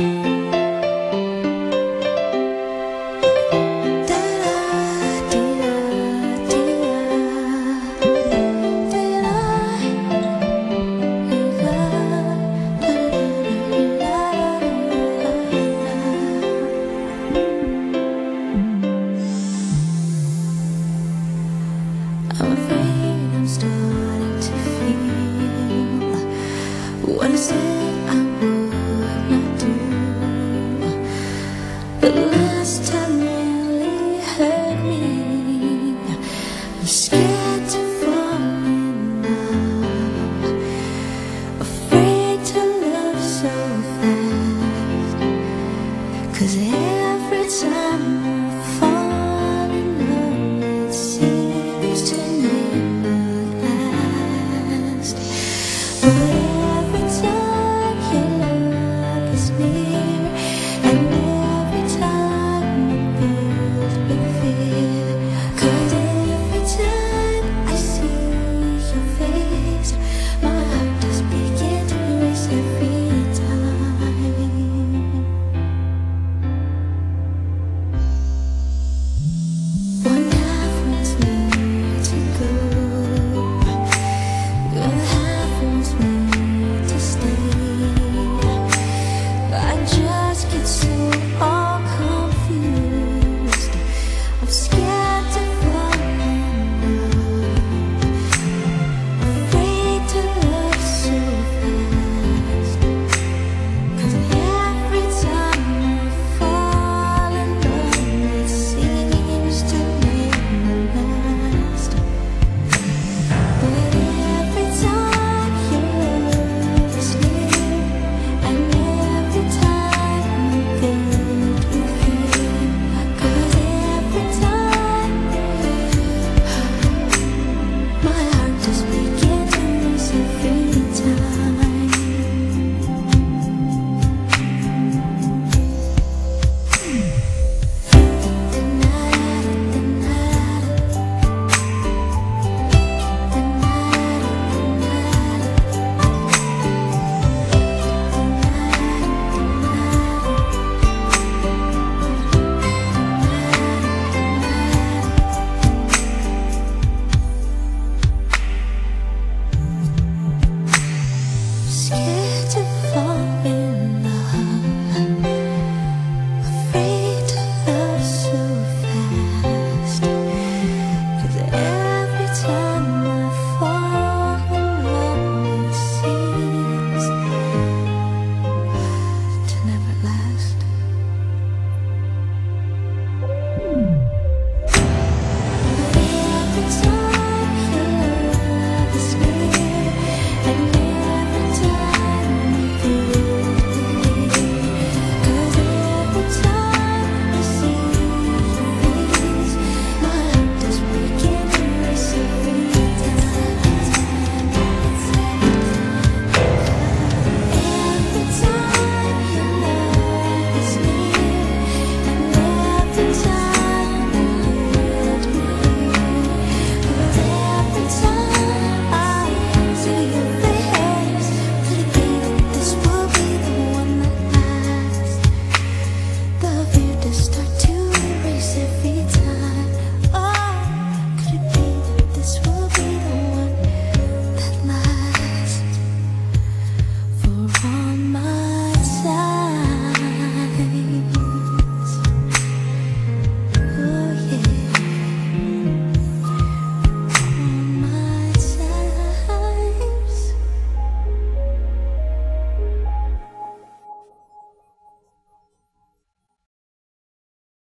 I'm I'm Cause every time just be